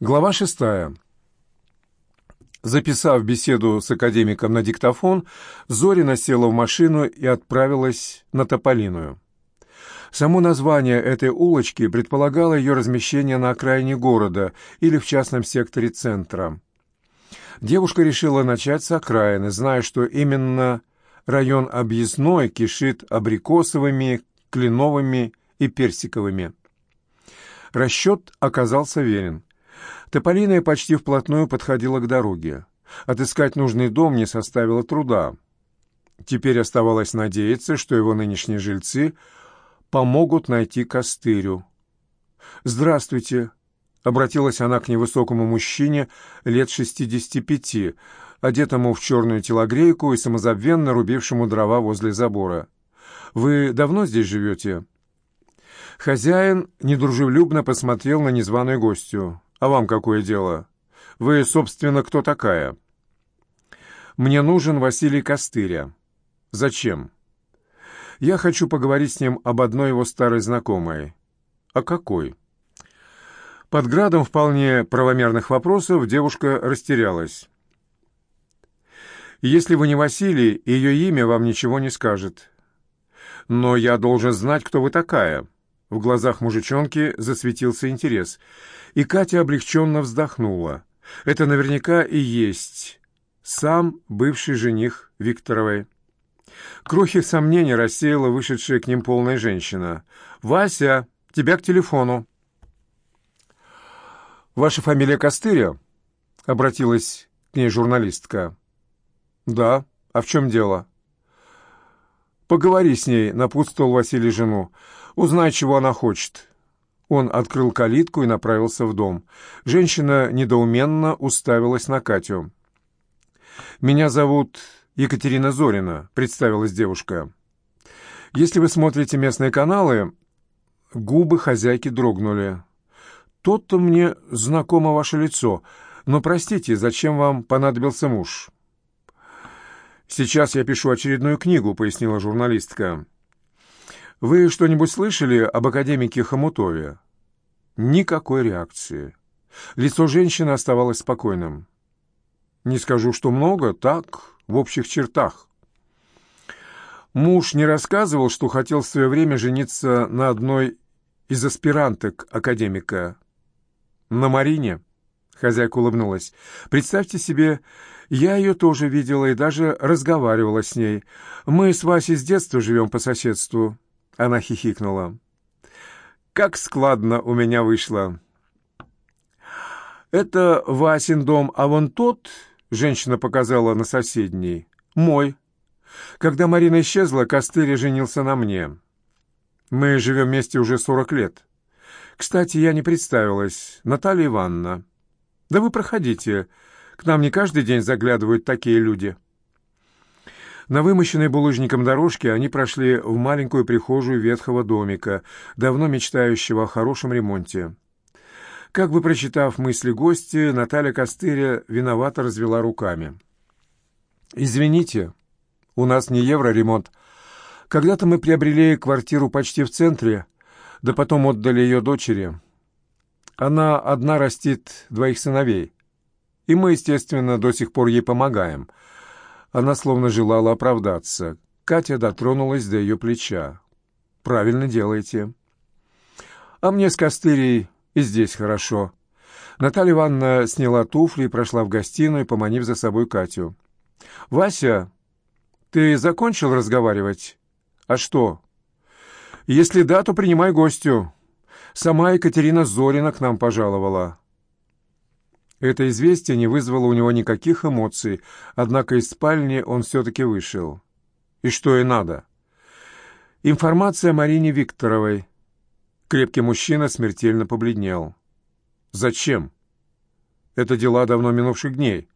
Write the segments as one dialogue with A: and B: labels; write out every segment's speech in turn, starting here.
A: Глава шестая. Записав беседу с академиком на диктофон, Зорина села в машину и отправилась на Тополиную. Само название этой улочки предполагало ее размещение на окраине города или в частном секторе центра. Девушка решила начать с окраины, зная, что именно район объездной кишит абрикосовыми, кленовыми и персиковыми. Расчет оказался верен. Тополиная почти вплотную подходила к дороге. Отыскать нужный дом не составило труда. Теперь оставалось надеяться, что его нынешние жильцы помогут найти Костырю. «Здравствуйте», — обратилась она к невысокому мужчине лет шестидесяти пяти, одетому в черную телогрейку и самозабвенно рубившему дрова возле забора. «Вы давно здесь живете?» Хозяин недружелюбно посмотрел на незваную гостью. «А вам какое дело? Вы, собственно, кто такая?» «Мне нужен Василий Костыря». «Зачем?» «Я хочу поговорить с ним об одной его старой знакомой». «А какой?» Под градом вполне правомерных вопросов девушка растерялась. «Если вы не Василий, ее имя вам ничего не скажет. Но я должен знать, кто вы такая». В глазах мужичонки засветился интерес, и Катя облегченно вздохнула. Это наверняка и есть сам бывший жених Викторовой. Крохи сомнений рассеяла вышедшая к ним полная женщина. «Вася, тебя к телефону». «Ваша фамилия Костыря?» — обратилась к ней журналистка. «Да. А в чем дело?» «Поговори с ней», — напутствовал Василий жену. «Узнай, чего она хочет». Он открыл калитку и направился в дом. Женщина недоуменно уставилась на Катю. «Меня зовут Екатерина Зорина», — представилась девушка. «Если вы смотрите местные каналы...» Губы хозяйки дрогнули. «Тот-то мне знакомо ваше лицо, но, простите, зачем вам понадобился муж?» «Сейчас я пишу очередную книгу», — пояснила журналистка. «Вы что-нибудь слышали об академике Хомутове?» Никакой реакции. Лицо женщины оставалось спокойным. «Не скажу, что много, так, в общих чертах». Муж не рассказывал, что хотел в свое время жениться на одной из аспиранток академика. «На Марине?» — хозяйка улыбнулась. «Представьте себе, я ее тоже видела и даже разговаривала с ней. Мы с Васей с детства живем по соседству». Она хихикнула. «Как складно у меня вышло!» «Это Васин дом, а вон тот...» — женщина показала на соседний. «Мой. Когда Марина исчезла, Костырь женился на мне. Мы живем вместе уже сорок лет. Кстати, я не представилась. Наталья Ивановна. Да вы проходите. К нам не каждый день заглядывают такие люди». На вымощенной булыжником дорожке они прошли в маленькую прихожую ветхого домика, давно мечтающего о хорошем ремонте. Как бы прочитав мысли гости, Наталья Костыря виновато развела руками. «Извините, у нас не евроремонт. Когда-то мы приобрели квартиру почти в центре, да потом отдали ее дочери. Она одна растит двоих сыновей. И мы, естественно, до сих пор ей помогаем. Она словно желала оправдаться. Катя дотронулась до ее плеча. «Правильно делаете». «А мне с Костырей и здесь хорошо». Наталья Ивановна сняла туфли и прошла в гостиную, поманив за собой Катю. «Вася, ты закончил разговаривать?» «А что?» «Если да, то принимай гостю. Сама Екатерина Зорина к нам пожаловала». Это известие не вызвало у него никаких эмоций, однако из спальни он все-таки вышел. И что и надо. Информация о Марине Викторовой. Крепкий мужчина смертельно побледнел. Зачем? Это дела давно минувших дней.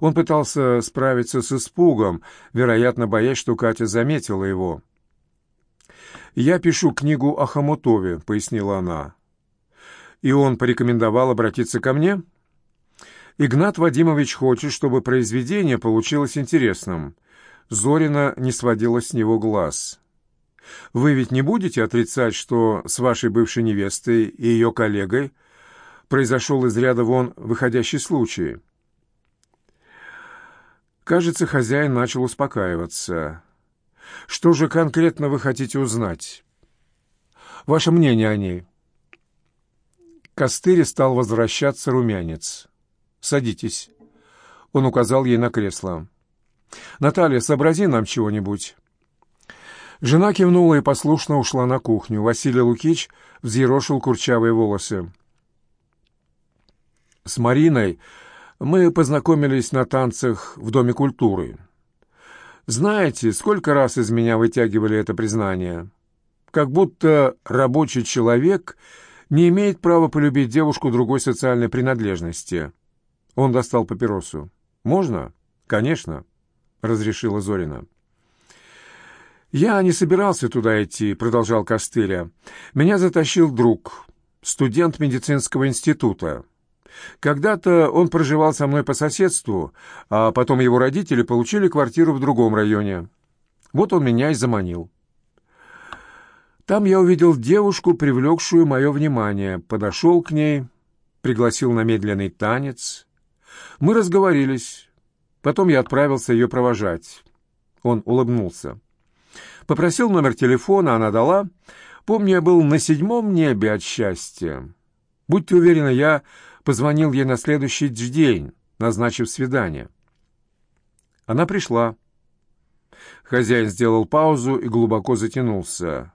A: Он пытался справиться с испугом, вероятно, боясь, что Катя заметила его. «Я пишу книгу о Хомутове», — пояснила она. «И он порекомендовал обратиться ко мне?» Игнат Вадимович хочет, чтобы произведение получилось интересным. Зорина не сводила с него глаз. Вы ведь не будете отрицать, что с вашей бывшей невестой и ее коллегой произошел из ряда вон выходящий случай. Кажется, хозяин начал успокаиваться. Что же конкретно вы хотите узнать? Ваше мнение о ней? Костыре стал возвращаться румянец. «Садитесь». Он указал ей на кресло. «Наталья, сообрази нам чего-нибудь». Жена кивнула и послушно ушла на кухню. Василий Лукич взъерошил курчавые волосы. С Мариной мы познакомились на танцах в Доме культуры. Знаете, сколько раз из меня вытягивали это признание? Как будто рабочий человек не имеет права полюбить девушку другой социальной принадлежности. Он достал папиросу. «Можно?» «Конечно», — разрешила Зорина. «Я не собирался туда идти», — продолжал Костыря. «Меня затащил друг, студент медицинского института. Когда-то он проживал со мной по соседству, а потом его родители получили квартиру в другом районе. Вот он меня и заманил. Там я увидел девушку, привлекшую мое внимание, подошел к ней, пригласил на медленный танец. Мы разговорились. Потом я отправился ее провожать. Он улыбнулся. Попросил номер телефона, она дала. Помню, я был на седьмом небе от счастья. Будьте уверены, я позвонил ей на следующий день, назначив свидание. Она пришла. Хозяин сделал паузу и глубоко затянулся.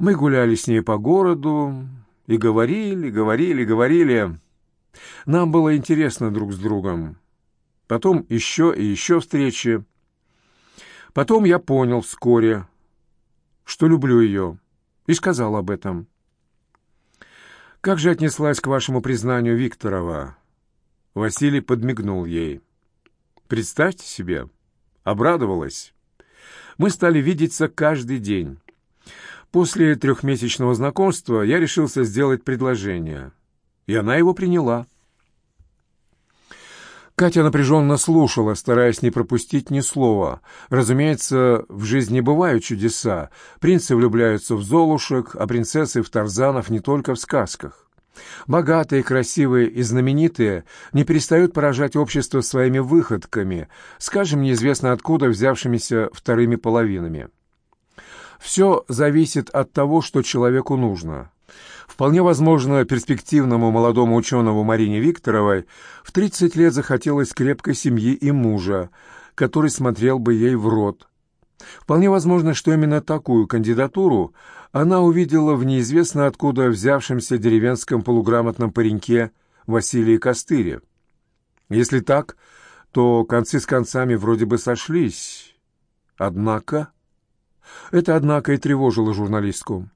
A: Мы гуляли с ней по городу и говорили, говорили, говорили. Нам было интересно друг с другом. Потом еще и еще встречи. Потом я понял вскоре, что люблю ее, и сказал об этом. «Как же отнеслась к вашему признанию Викторова?» Василий подмигнул ей. «Представьте себе, обрадовалась. Мы стали видеться каждый день. После трехмесячного знакомства я решился сделать предложение, и она его приняла». Катя напряженно слушала, стараясь не пропустить ни слова. Разумеется, в жизни бывают чудеса. Принцы влюбляются в золушек, а принцессы в тарзанов не только в сказках. Богатые, красивые и знаменитые не перестают поражать общество своими выходками, скажем, неизвестно откуда взявшимися вторыми половинами. Все зависит от того, что человеку нужно. Вполне возможно, перспективному молодому ученому Марине Викторовой в 30 лет захотелось крепкой семьи и мужа, который смотрел бы ей в рот. Вполне возможно, что именно такую кандидатуру она увидела в неизвестно откуда взявшемся деревенском полуграмотном пареньке Василии Костыре. Если так, то концы с концами вроде бы сошлись. Однако... Это, однако, и тревожило журналистку.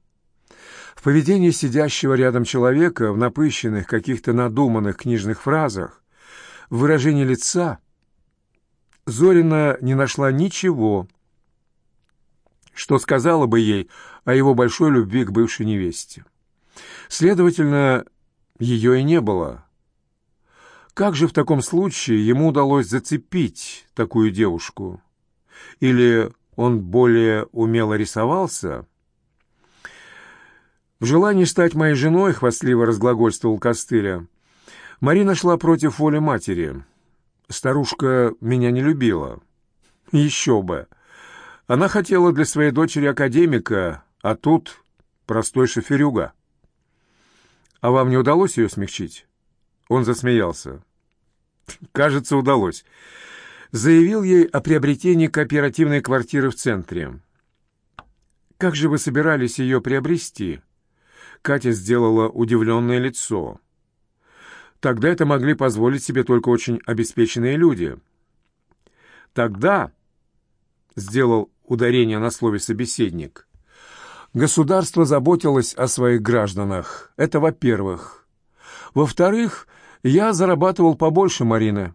A: В поведении сидящего рядом человека, в напыщенных, каких-то надуманных книжных фразах, в выражении лица, Зорина не нашла ничего, что сказала бы ей о его большой любви к бывшей невесте. Следовательно, ее и не было. Как же в таком случае ему удалось зацепить такую девушку? Или он более умело рисовался – в желании стать моей женой, хвастливо разглагольствовал Костыря, Марина шла против воли матери. Старушка меня не любила. Еще бы. Она хотела для своей дочери академика, а тут простой шоферюга. А вам не удалось ее смягчить? Он засмеялся. Кажется, удалось. Заявил ей о приобретении кооперативной квартиры в центре. Как же вы собирались ее приобрести? Катя сделала удивленное лицо. Тогда это могли позволить себе только очень обеспеченные люди. Тогда, сделал ударение на слове собеседник, государство заботилось о своих гражданах. Это во-первых. Во-вторых, я зарабатывал побольше Марины.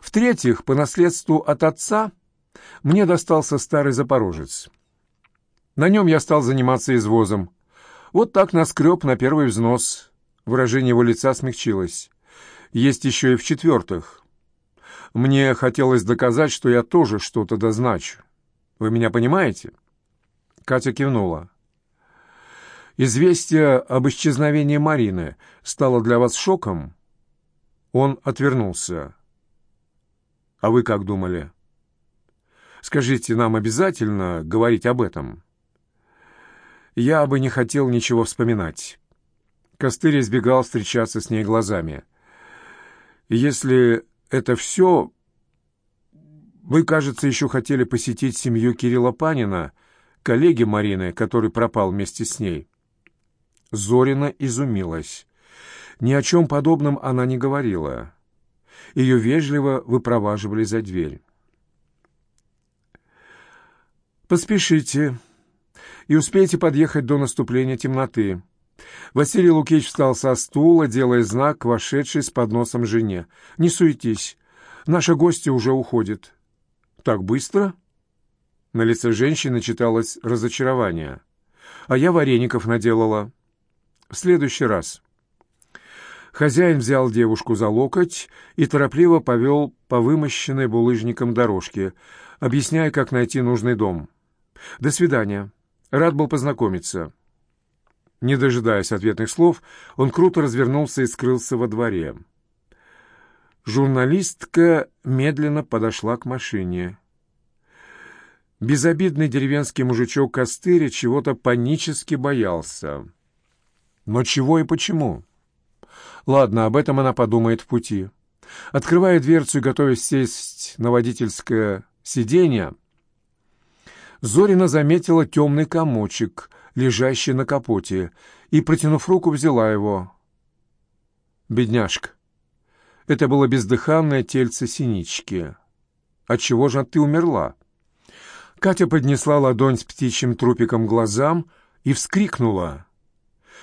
A: В-третьих, по наследству от отца мне достался старый запорожец. На нем я стал заниматься извозом. Вот так наскреб на первый взнос. Выражение его лица смягчилось. Есть еще и в-четвертых. Мне хотелось доказать, что я тоже что-то дозначу. Вы меня понимаете?» Катя кивнула. Известие об исчезновении Марины стало для вас шоком? Он отвернулся. А вы как думали? Скажите, нам обязательно говорить об этом? Я бы не хотел ничего вспоминать. Костырь избегал встречаться с ней глазами. Если это все... Вы, кажется, еще хотели посетить семью Кирилла Панина, коллеги Марины, который пропал вместе с ней. Зорина изумилась. Ни о чем подобном она не говорила. Ее вежливо выпроваживали за дверь. «Поспешите и успейте подъехать до наступления темноты». Василий Лукич встал со стула, делая знак вошедшей с подносом жене. «Не суетись, наша гостья уже уходит». «Так быстро?» На лице женщины читалось разочарование. «А я вареников наделала». «В следующий раз». Хозяин взял девушку за локоть и торопливо повел по вымощенной булыжником дорожке, объясняя, как найти нужный дом. «До свидания. Рад был познакомиться». Не дожидаясь ответных слов, он круто развернулся и скрылся во дворе. Журналистка медленно подошла к машине. Безобидный деревенский мужичок Костыря чего-то панически боялся. Но чего и почему? Ладно, об этом она подумает в пути. Открывая дверцу и готовясь сесть на водительское сиденье, Зорина заметила темный комочек, лежащий на капоте, и, протянув руку, взяла его. «Бедняжка, это было бездыханное тельце синички. Отчего же ты умерла?» Катя поднесла ладонь с птичьим трупиком глазам и вскрикнула.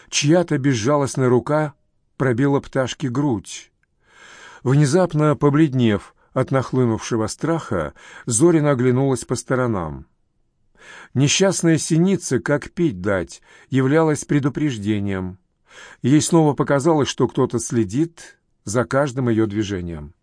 A: Чья-то безжалостная рука пробила пташке грудь. Внезапно побледнев от нахлынувшего страха, Зорина оглянулась по сторонам. Несчастная синица, как пить дать, являлась предупреждением. Ей снова показалось, что кто-то следит за каждым ее движением.